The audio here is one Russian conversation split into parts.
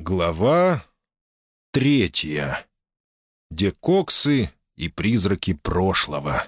Глава третья. Декоксы и призраки прошлого.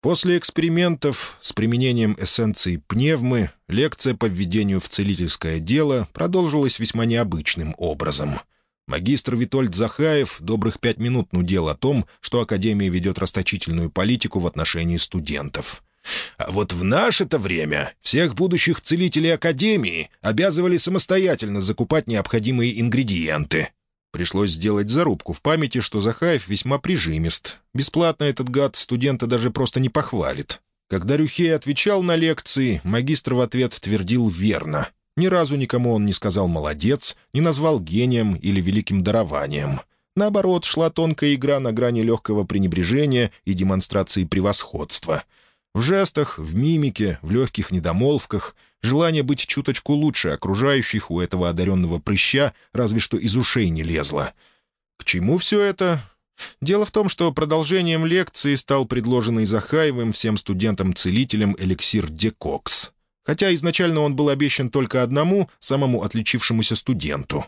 После экспериментов с применением эссенции пневмы лекция по введению в целительское дело продолжилась весьма необычным образом. Магистр Витольд Захаев добрых пять минут нудел о том, что Академия ведет расточительную политику в отношении студентов — а вот в наше-то время всех будущих целителей Академии обязывали самостоятельно закупать необходимые ингредиенты. Пришлось сделать зарубку в памяти, что Захаев весьма прижимист. Бесплатно этот гад студента даже просто не похвалит. Когда Рюхей отвечал на лекции, магистр в ответ твердил верно. Ни разу никому он не сказал «молодец», не назвал гением или великим дарованием. Наоборот, шла тонкая игра на грани легкого пренебрежения и демонстрации превосходства — в жестах, в мимике, в легких недомолвках желание быть чуточку лучше окружающих у этого одаренного прыща разве что из ушей не лезло. К чему все это? Дело в том, что продолжением лекции стал предложенный Захаевым всем студентам-целителям эликсир «Декокс». Хотя изначально он был обещан только одному, самому отличившемуся студенту.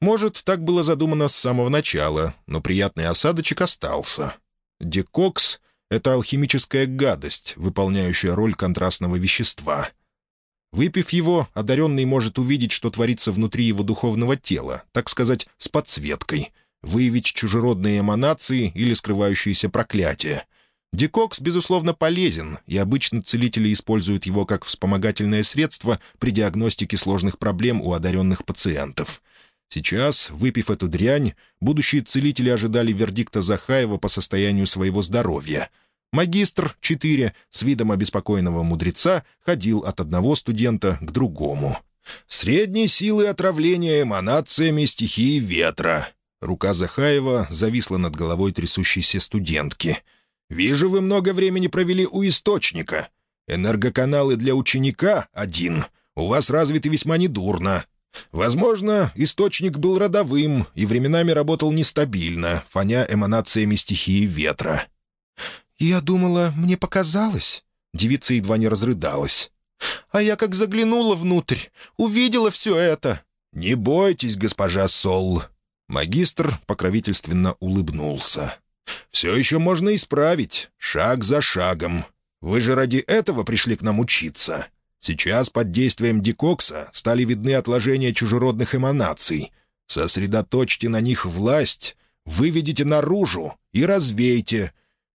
Может, так было задумано с самого начала, но приятный осадочек остался. «Декокс» Это алхимическая гадость, выполняющая роль контрастного вещества. Выпив его, одаренный может увидеть, что творится внутри его духовного тела, так сказать, с подсветкой, выявить чужеродные эманации или скрывающиеся проклятия. Декокс, безусловно, полезен, и обычно целители используют его как вспомогательное средство при диагностике сложных проблем у одаренных пациентов. Сейчас, выпив эту дрянь, будущие целители ожидали вердикта Захаева по состоянию своего здоровья — Магистр, четыре, с видом обеспокоенного мудреца, ходил от одного студента к другому. «Средней силы отравления эманациями стихии ветра». Рука Захаева зависла над головой трясущейся студентки. «Вижу, вы много времени провели у источника. Энергоканалы для ученика — один. У вас развиты весьма недурно. Возможно, источник был родовым и временами работал нестабильно, фоня эманациями стихии ветра. «Я думала, мне показалось». Девица едва не разрыдалась. «А я как заглянула внутрь, увидела все это». «Не бойтесь, госпожа Сол». Магистр покровительственно улыбнулся. «Все еще можно исправить, шаг за шагом. Вы же ради этого пришли к нам учиться. Сейчас под действием дикокса стали видны отложения чужеродных эманаций. Сосредоточьте на них власть, выведите наружу и развейте,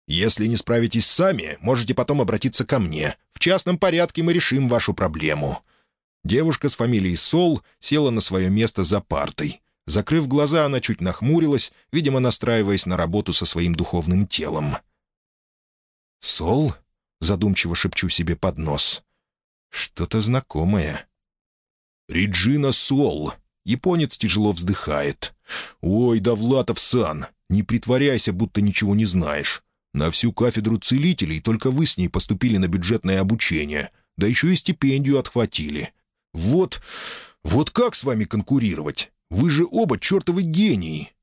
если не справитесь сами, можете потом обратиться ко мне. В частном порядке мы решим вашу проблему». Девушка с фамилией Сол села на свое место за партой. Закрыв глаза, она чуть нахмурилась, видимо, настраиваясь на работу со своим духовным телом. «Сол?» — задумчиво шепчу себе под нос. «Что-то знакомое». «Реджина Сол!» — японец тяжело вздыхает. «Ой, Довлатов-сан, не притворяйся, будто ничего не знаешь. На всю кафедру целителей только вы с ней поступили на бюджетное обучение, да еще и стипендию отхватили. Вот, вот как с вами конкурировать? Вы же оба чертовы гении!»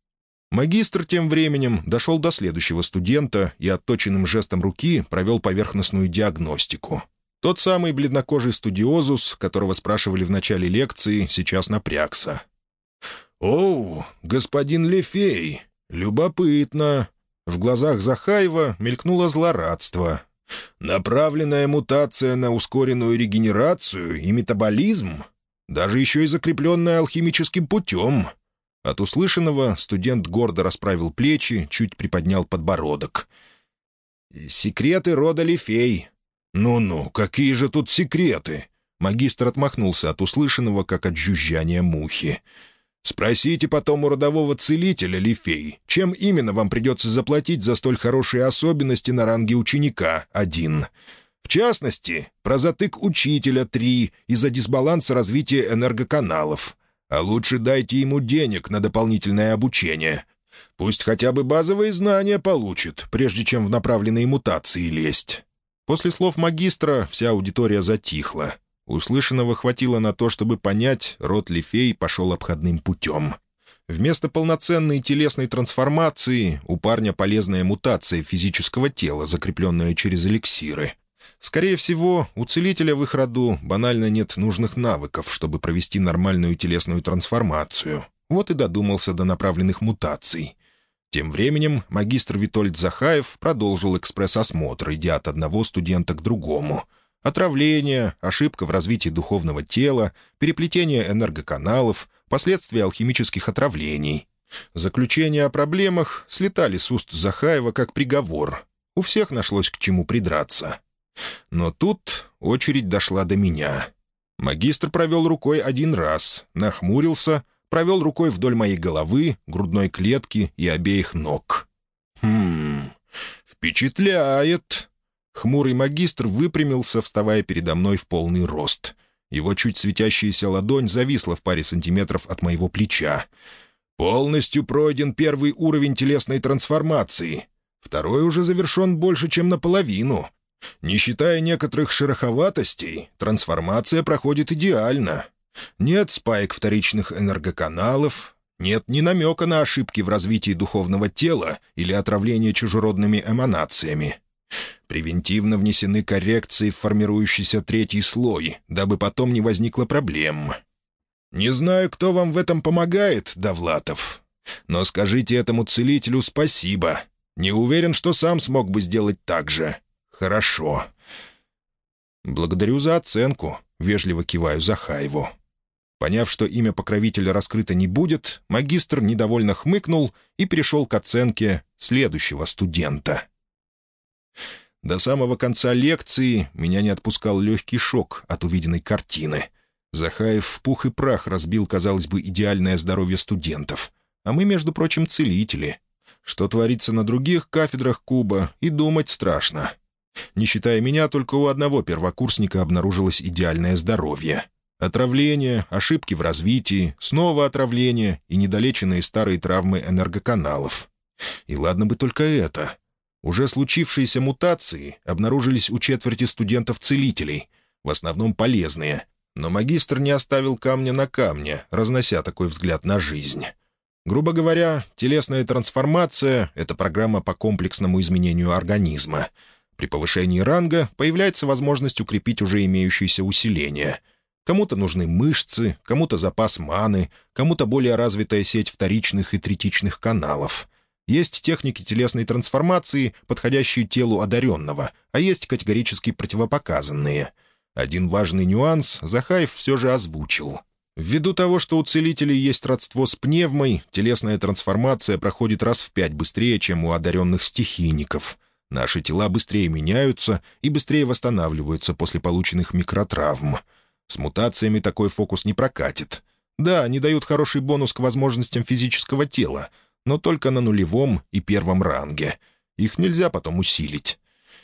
Магистр тем временем дошел до следующего студента и отточенным жестом руки провел поверхностную диагностику. Тот самый бледнокожий студиозус, которого спрашивали в начале лекции, сейчас напрягся. «Оу, господин Лефей, любопытно. В глазах Захаева мелькнуло злорадство. «Направленная мутация на ускоренную регенерацию и метаболизм? Даже еще и закрепленная алхимическим путем?» От услышанного студент гордо расправил плечи, чуть приподнял подбородок. «Секреты рода Лифей». «Ну-ну, какие же тут секреты?» Магистр отмахнулся от услышанного, как от жужжания мухи. Спросите потом у родового целителя, Лифей, чем именно вам придется заплатить за столь хорошие особенности на ранге ученика, один. В частности, про затык учителя, три, из-за дисбаланса развития энергоканалов. А лучше дайте ему денег на дополнительное обучение. Пусть хотя бы базовые знания получит, прежде чем в направленные мутации лезть». После слов магистра вся аудитория затихла. Услышанного хватило на то, чтобы понять, род Лифей пошел обходным путем. Вместо полноценной телесной трансформации у парня полезная мутация физического тела, закрепленная через эликсиры. Скорее всего, у целителя в их роду банально нет нужных навыков, чтобы провести нормальную телесную трансформацию. Вот и додумался до направленных мутаций. Тем временем магистр Витольд Захаев продолжил экспресс-осмотр, идя от одного студента к другому. Отравление, ошибка в развитии духовного тела, переплетение энергоканалов, последствия алхимических отравлений. Заключения о проблемах слетали с уст Захаева как приговор. У всех нашлось к чему придраться. Но тут очередь дошла до меня. Магистр провел рукой один раз, нахмурился, провел рукой вдоль моей головы, грудной клетки и обеих ног. «Хм... Впечатляет!» Хмурый магистр выпрямился, вставая передо мной в полный рост. Его чуть светящаяся ладонь зависла в паре сантиметров от моего плеча. «Полностью пройден первый уровень телесной трансформации. Второй уже завершен больше, чем наполовину. Не считая некоторых шероховатостей, трансформация проходит идеально. Нет спаек вторичных энергоканалов, нет ни намека на ошибки в развитии духовного тела или отравление чужеродными эманациями. Превентивно внесены коррекции в формирующийся третий слой, дабы потом не возникло проблем. Не знаю, кто вам в этом помогает, Довлатов, но скажите этому целителю спасибо. Не уверен, что сам смог бы сделать так же. «Хорошо». «Благодарю за оценку», — вежливо киваю Захаеву. Поняв, что имя покровителя раскрыто не будет, магистр недовольно хмыкнул и перешел к оценке следующего студента. До самого конца лекции меня не отпускал легкий шок от увиденной картины. Захаев в пух и прах разбил, казалось бы, идеальное здоровье студентов. А мы, между прочим, целители. Что творится на других кафедрах Куба, и думать страшно. Не считая меня, только у одного первокурсника обнаружилось идеальное здоровье. Отравление, ошибки в развитии, снова отравление и недолеченные старые травмы энергоканалов. И ладно бы только это. Уже случившиеся мутации обнаружились у четверти студентов-целителей, в основном полезные, но магистр не оставил камня на камне, разнося такой взгляд на жизнь. Грубо говоря, телесная трансформация — это программа по комплексному изменению организма — при повышении ранга появляется возможность укрепить уже имеющееся усиление. Кому-то нужны мышцы, кому-то запас маны, кому-то более развитая сеть вторичных и третичных каналов. Есть техники телесной трансформации, подходящие телу одаренного, а есть категорически противопоказанные. Один важный нюанс Захаев все же озвучил. Ввиду того, что у целителей есть родство с пневмой, телесная трансформация проходит раз в пять быстрее, чем у одаренных стихийников. Наши тела быстрее меняются и быстрее восстанавливаются после полученных микротравм. С мутациями такой фокус не прокатит. Да, они дают хороший бонус к возможностям физического тела, но только на нулевом и первом ранге. Их нельзя потом усилить.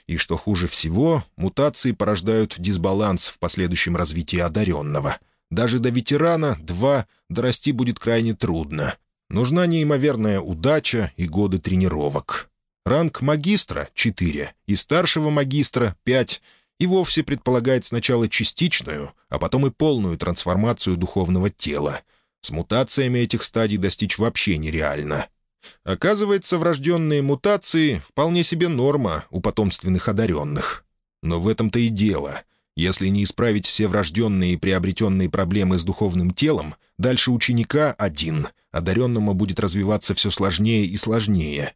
И что хуже всего, мутации порождают дисбаланс в последующем развитии одаренного. Даже до ветерана, два, дорасти будет крайне трудно. Нужна неимоверная удача и годы тренировок. Ранг магистра — 4 и старшего магистра — 5 и вовсе предполагает сначала частичную, а потом и полную трансформацию духовного тела. С мутациями этих стадий достичь вообще нереально. Оказывается, врожденные мутации — вполне себе норма у потомственных одаренных. Но в этом-то и дело. Если не исправить все врожденные и приобретенные проблемы с духовным телом, дальше ученика один, одаренному будет развиваться все сложнее и сложнее,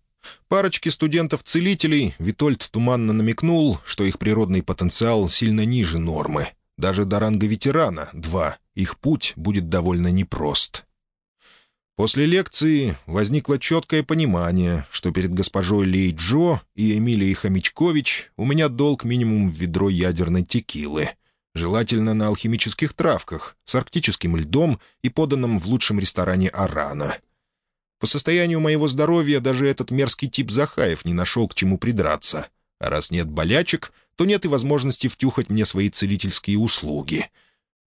Парочке студентов-целителей Витольд туманно намекнул, что их природный потенциал сильно ниже нормы. Даже до ранга ветерана, два, их путь будет довольно непрост. После лекции возникло четкое понимание, что перед госпожой Лей Джо и Эмилией Хомячкович у меня долг минимум в ведро ядерной текилы. Желательно на алхимических травках, с арктическим льдом и поданном в лучшем ресторане «Арана». По состоянию моего здоровья даже этот мерзкий тип Захаев не нашел к чему придраться. А раз нет болячек, то нет и возможности втюхать мне свои целительские услуги.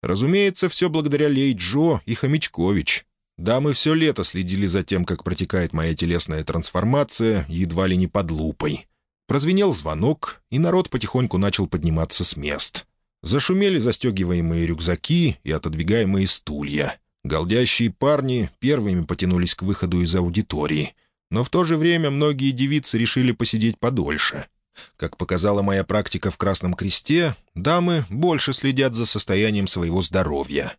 Разумеется, все благодаря Лей Джо и Хомячкович. Да, мы все лето следили за тем, как протекает моя телесная трансформация, едва ли не под лупой. Прозвенел звонок, и народ потихоньку начал подниматься с мест. Зашумели застегиваемые рюкзаки и отодвигаемые стулья. Голдящие парни первыми потянулись к выходу из аудитории. Но в то же время многие девицы решили посидеть подольше. Как показала моя практика в Красном Кресте, дамы больше следят за состоянием своего здоровья.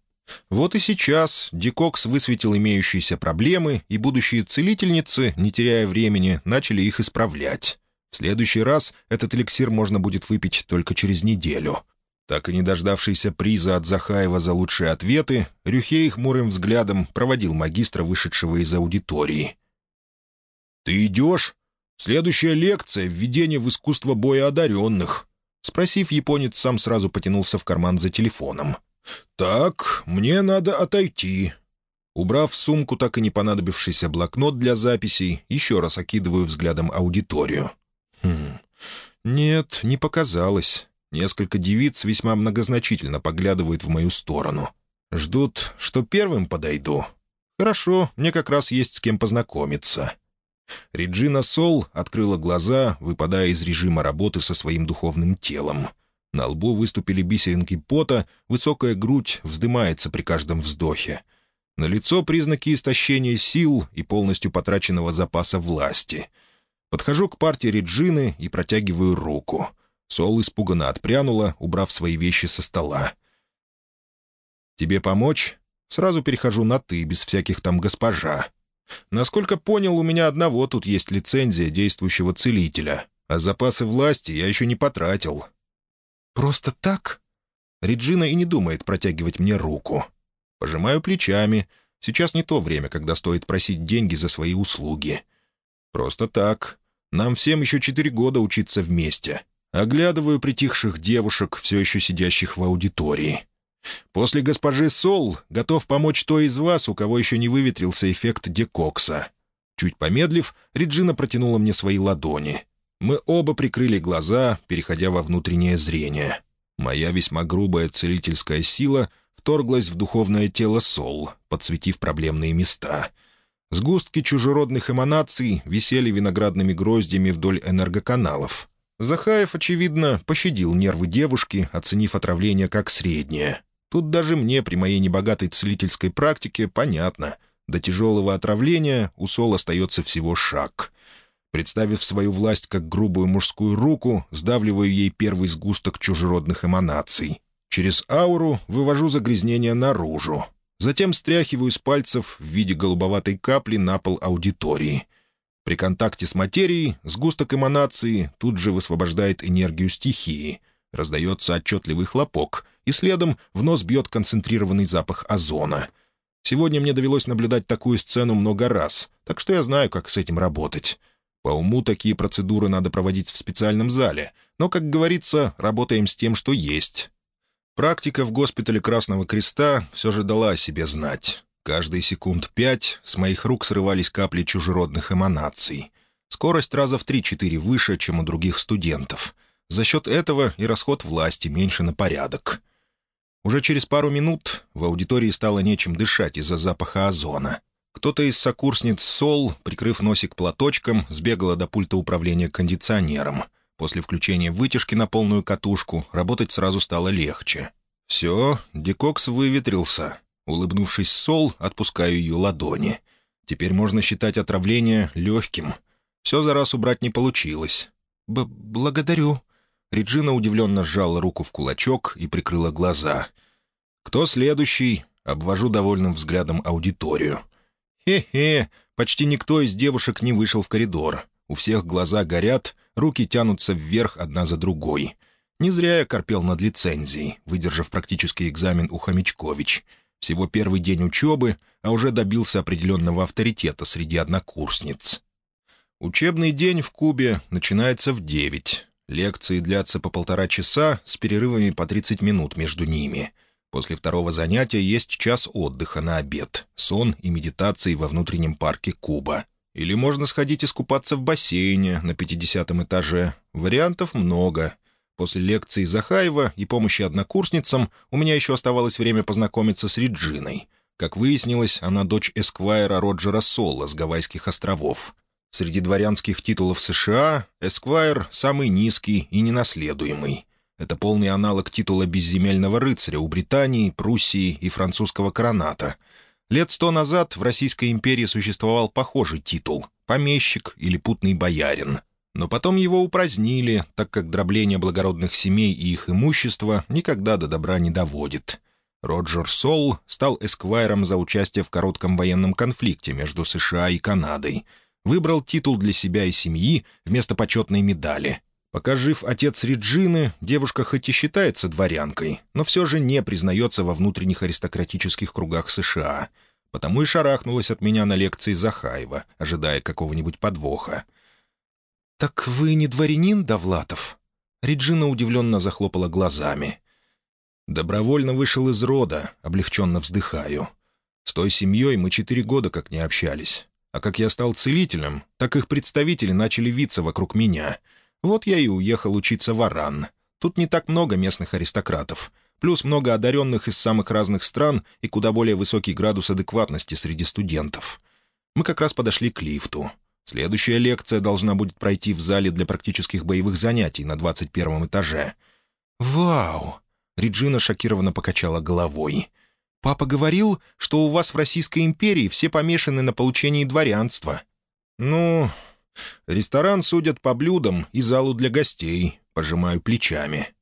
Вот и сейчас Дикокс высветил имеющиеся проблемы, и будущие целительницы, не теряя времени, начали их исправлять. В следующий раз этот эликсир можно будет выпить только через неделю. Так и не дождавшийся приза от Захаева за лучшие ответы, Рюхей хмурым взглядом проводил магистра, вышедшего из аудитории. «Ты идешь? Следующая лекция — введение в искусство боя одаренных». Спросив, японец сам сразу потянулся в карман за телефоном. «Так, мне надо отойти». Убрав в сумку так и не понадобившийся блокнот для записей, еще раз окидываю взглядом аудиторию. «Хм... Нет, не показалось. Несколько девиц весьма многозначительно поглядывают в мою сторону. Ждут, что первым подойду. Хорошо, мне как раз есть с кем познакомиться. Реджина Сол открыла глаза, выпадая из режима работы со своим духовным телом. На лбу выступили бисеринки пота, высокая грудь вздымается при каждом вздохе. На лицо признаки истощения сил и полностью потраченного запаса власти. Подхожу к партии Реджины и протягиваю руку. Сол испуганно отпрянула, убрав свои вещи со стола. «Тебе помочь?» Сразу перехожу на «ты», без всяких там «госпожа». Насколько понял, у меня одного тут есть лицензия действующего целителя, а запасы власти я еще не потратил. «Просто так?» Реджина и не думает протягивать мне руку. Пожимаю плечами. Сейчас не то время, когда стоит просить деньги за свои услуги. Просто так. Нам всем еще четыре года учиться вместе. Оглядываю притихших девушек, все еще сидящих в аудитории. После госпожи Сол готов помочь той из вас, у кого еще не выветрился эффект декокса. Чуть помедлив, Реджина протянула мне свои ладони. Мы оба прикрыли глаза, переходя во внутреннее зрение. Моя весьма грубая целительская сила вторглась в духовное тело Сол, подсветив проблемные места. Сгустки чужеродных эманаций висели виноградными гроздями вдоль энергоканалов. Захаев, очевидно, пощадил нервы девушки, оценив отравление как среднее. Тут даже мне при моей небогатой целительской практике понятно. До тяжелого отравления у Сол остается всего шаг. Представив свою власть как грубую мужскую руку, сдавливаю ей первый сгусток чужеродных эманаций. Через ауру вывожу загрязнение наружу. Затем стряхиваю с пальцев в виде голубоватой капли на пол аудитории — при контакте с материей сгусток эманации тут же высвобождает энергию стихии. Раздается отчетливый хлопок, и следом в нос бьет концентрированный запах озона. Сегодня мне довелось наблюдать такую сцену много раз, так что я знаю, как с этим работать. По уму такие процедуры надо проводить в специальном зале, но, как говорится, работаем с тем, что есть. Практика в госпитале Красного Креста все же дала о себе знать. Каждые секунд пять с моих рук срывались капли чужеродных эманаций. Скорость раза в три-четыре выше, чем у других студентов. За счет этого и расход власти меньше на порядок. Уже через пару минут в аудитории стало нечем дышать из-за запаха озона. Кто-то из сокурсниц СОЛ, прикрыв носик платочком, сбегала до пульта управления кондиционером. После включения вытяжки на полную катушку работать сразу стало легче. «Все, декокс выветрился. Улыбнувшись Сол, отпускаю ее ладони. Теперь можно считать отравление легким. Все за раз убрать не получилось. Б «Благодарю». Реджина удивленно сжала руку в кулачок и прикрыла глаза. «Кто следующий?» — обвожу довольным взглядом аудиторию. «Хе-хе, почти никто из девушек не вышел в коридор. У всех глаза горят, руки тянутся вверх одна за другой. Не зря я корпел над лицензией, выдержав практический экзамен у Хомячкович. Всего первый день учебы, а уже добился определенного авторитета среди однокурсниц. Учебный день в Кубе начинается в девять. Лекции длятся по полтора часа с перерывами по 30 минут между ними. После второго занятия есть час отдыха на обед, сон и медитации во внутреннем парке Куба. Или можно сходить искупаться в бассейне на 50 этаже. Вариантов много — После лекции Захаева и помощи однокурсницам у меня еще оставалось время познакомиться с Реджиной. Как выяснилось, она дочь эсквайра Роджера Солла с Гавайских островов. Среди дворянских титулов США эсквайр самый низкий и ненаследуемый. Это полный аналог титула безземельного рыцаря у Британии, Пруссии и французского короната. Лет сто назад в Российской империи существовал похожий титул — помещик или путный боярин. Но потом его упразднили, так как дробление благородных семей и их имущества никогда до добра не доводит. Роджер Солл стал эсквайром за участие в коротком военном конфликте между США и Канадой. Выбрал титул для себя и семьи вместо почетной медали. Пока жив отец Реджины, девушка хоть и считается дворянкой, но все же не признается во внутренних аристократических кругах США. Потому и шарахнулась от меня на лекции Захаева, ожидая какого-нибудь подвоха. «Так вы не дворянин, Довлатов?» Реджина удивленно захлопала глазами. «Добровольно вышел из рода, облегченно вздыхаю. С той семьей мы четыре года как не общались. А как я стал целителем, так их представители начали виться вокруг меня — вот я и уехал учиться в Аран. Тут не так много местных аристократов. Плюс много одаренных из самых разных стран и куда более высокий градус адекватности среди студентов. Мы как раз подошли к лифту. Следующая лекция должна будет пройти в зале для практических боевых занятий на 21 этаже. «Вау!» — Реджина шокированно покачала головой. «Папа говорил, что у вас в Российской империи все помешаны на получении дворянства». «Ну, Ресторан судят по блюдам и залу для гостей, пожимаю плечами.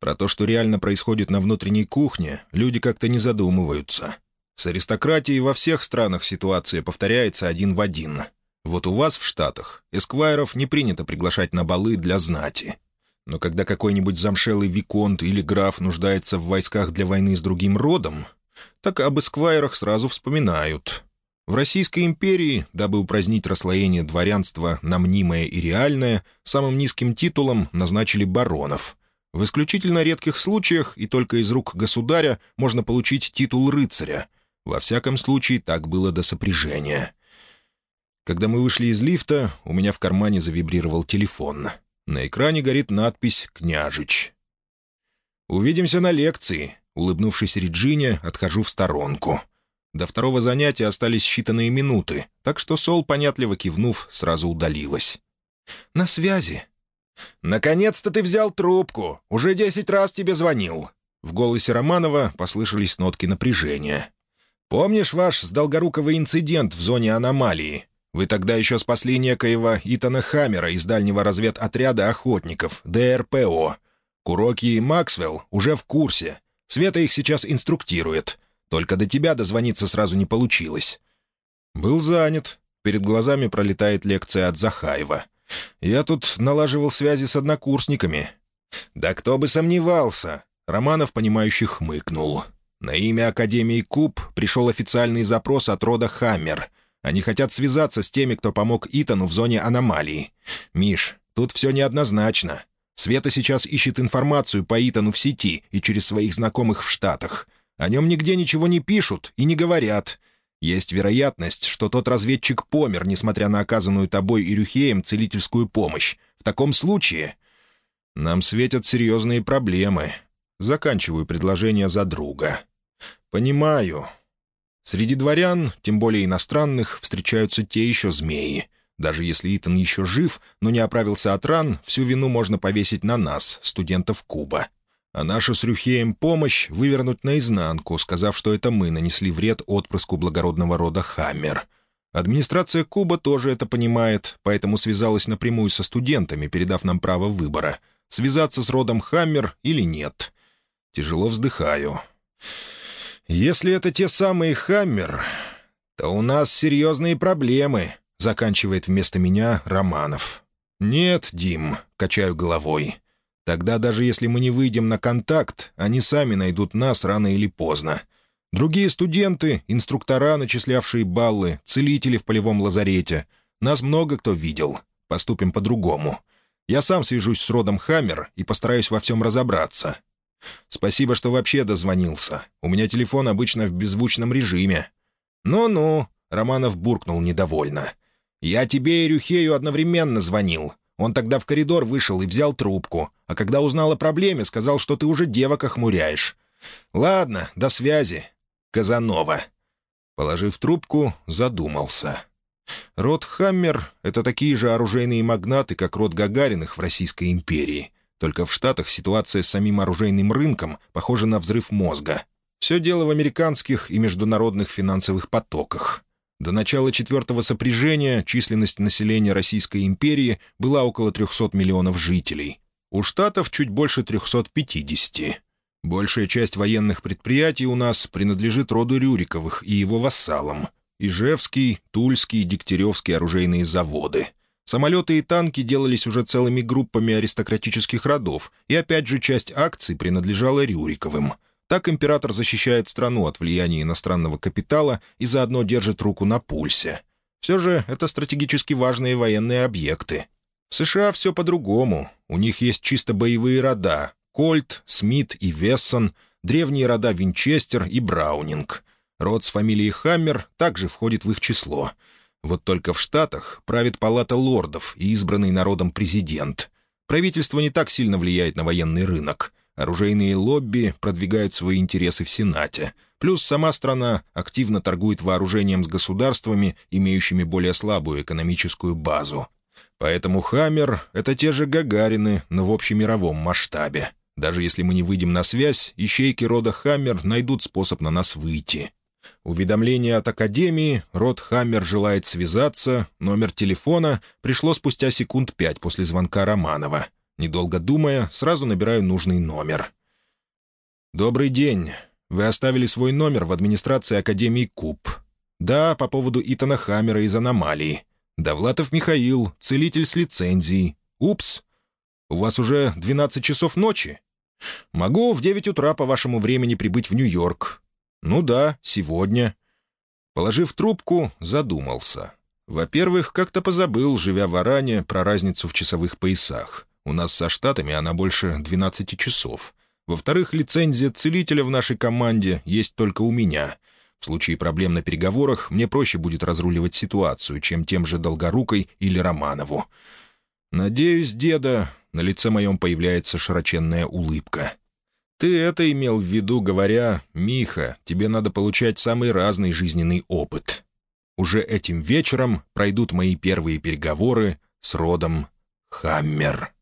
Про то, что реально происходит на внутренней кухне, люди как-то не задумываются. С аристократией во всех странах ситуация повторяется один в один. Вот у вас в Штатах эсквайров не принято приглашать на балы для знати. Но когда какой-нибудь замшелый виконт или граф нуждается в войсках для войны с другим родом, так об эсквайрах сразу вспоминают. В Российской империи, дабы упразднить расслоение дворянства на мнимое и реальное, самым низким титулом назначили баронов. В исключительно редких случаях и только из рук государя можно получить титул рыцаря. Во всяком случае, так было до сопряжения. Когда мы вышли из лифта, у меня в кармане завибрировал телефон. На экране горит надпись «Княжич». «Увидимся на лекции», — улыбнувшись Реджине, отхожу в сторонку — до второго занятия остались считанные минуты, так что Сол, понятливо кивнув, сразу удалилась. «На связи». «Наконец-то ты взял трубку! Уже десять раз тебе звонил!» В голосе Романова послышались нотки напряжения. «Помнишь ваш с Долгоруковой инцидент в зоне аномалии? Вы тогда еще спасли некоего Итана Хаммера из дальнего разведотряда охотников, ДРПО. Куроки и Максвелл уже в курсе. Света их сейчас инструктирует. Только до тебя дозвониться сразу не получилось». «Был занят. Перед глазами пролетает лекция от Захаева. Я тут налаживал связи с однокурсниками». «Да кто бы сомневался!» Романов, понимающий, хмыкнул. На имя Академии Куб пришел официальный запрос от рода Хаммер. Они хотят связаться с теми, кто помог Итану в зоне аномалии. «Миш, тут все неоднозначно. Света сейчас ищет информацию по Итану в сети и через своих знакомых в Штатах. О нем нигде ничего не пишут и не говорят. Есть вероятность, что тот разведчик помер, несмотря на оказанную тобой и Рюхеем целительскую помощь. В таком случае нам светят серьезные проблемы. Заканчиваю предложение за друга. Понимаю. Среди дворян, тем более иностранных, встречаются те еще змеи. Даже если Итан еще жив, но не оправился от ран, всю вину можно повесить на нас, студентов Куба а нашу с Рюхеем помощь вывернуть наизнанку, сказав, что это мы нанесли вред отпрыску благородного рода Хаммер. Администрация Куба тоже это понимает, поэтому связалась напрямую со студентами, передав нам право выбора — связаться с родом Хаммер или нет. Тяжело вздыхаю. «Если это те самые Хаммер, то у нас серьезные проблемы», — заканчивает вместо меня Романов. «Нет, Дим», — качаю головой. Тогда даже если мы не выйдем на контакт, они сами найдут нас рано или поздно. Другие студенты, инструктора, начислявшие баллы, целители в полевом лазарете. Нас много кто видел. Поступим по-другому. Я сам свяжусь с родом Хаммер и постараюсь во всем разобраться. Спасибо, что вообще дозвонился. У меня телефон обычно в беззвучном режиме. «Ну-ну», — Романов буркнул недовольно. «Я тебе и Рюхею одновременно звонил. Он тогда в коридор вышел и взял трубку, а когда узнал о проблеме, сказал, что ты уже девок охмуряешь. Ладно, до связи. Казанова». Положив трубку, задумался. Род Хаммер — это такие же оружейные магнаты, как род Гагариных в Российской империи. Только в Штатах ситуация с самим оружейным рынком похожа на взрыв мозга. Все дело в американских и международных финансовых потоках. До начала четвертого сопряжения численность населения Российской империи была около 300 миллионов жителей. У штатов чуть больше 350. Большая часть военных предприятий у нас принадлежит роду Рюриковых и его вассалам. Ижевский, Тульский, Дегтяревский оружейные заводы. Самолеты и танки делались уже целыми группами аристократических родов, и опять же часть акций принадлежала Рюриковым. Так император защищает страну от влияния иностранного капитала и заодно держит руку на пульсе. Все же это стратегически важные военные объекты. В США все по-другому. У них есть чисто боевые рода, Кольт, Смит и Вессон, древние рода Винчестер и Браунинг. Род с фамилией Хаммер также входит в их число. Вот только в Штатах правит палата лордов и избранный народом президент. Правительство не так сильно влияет на военный рынок. Оружейные лобби продвигают свои интересы в Сенате. Плюс сама страна активно торгует вооружением с государствами, имеющими более слабую экономическую базу. Поэтому «Хаммер» — это те же «Гагарины», но в общемировом масштабе. Даже если мы не выйдем на связь, ищейки рода Хаммер найдут способ на нас выйти. Уведомление от Академии, род Хаммер желает связаться, номер телефона пришло спустя секунд пять после звонка Романова. Недолго думая, сразу набираю нужный номер. «Добрый день. Вы оставили свой номер в администрации Академии КУП. Да, по поводу Итана Хаммера из аномалии. Довлатов Михаил, целитель с лицензией. Упс. У вас уже 12 часов ночи? Могу в девять утра по вашему времени прибыть в Нью-Йорк. Ну да, сегодня. Положив трубку, задумался. Во-первых, как-то позабыл, живя в Аране, про разницу в часовых поясах. У нас со Штатами она больше 12 часов. Во-вторых, лицензия целителя в нашей команде есть только у меня. В случае проблем на переговорах мне проще будет разруливать ситуацию, чем тем же Долгорукой или Романову. Надеюсь, деда, на лице моем появляется широченная улыбка. «Ты это имел в виду, говоря, «Миха, тебе надо получать самый разный жизненный опыт». Уже этим вечером пройдут мои первые переговоры с родом Хаммер».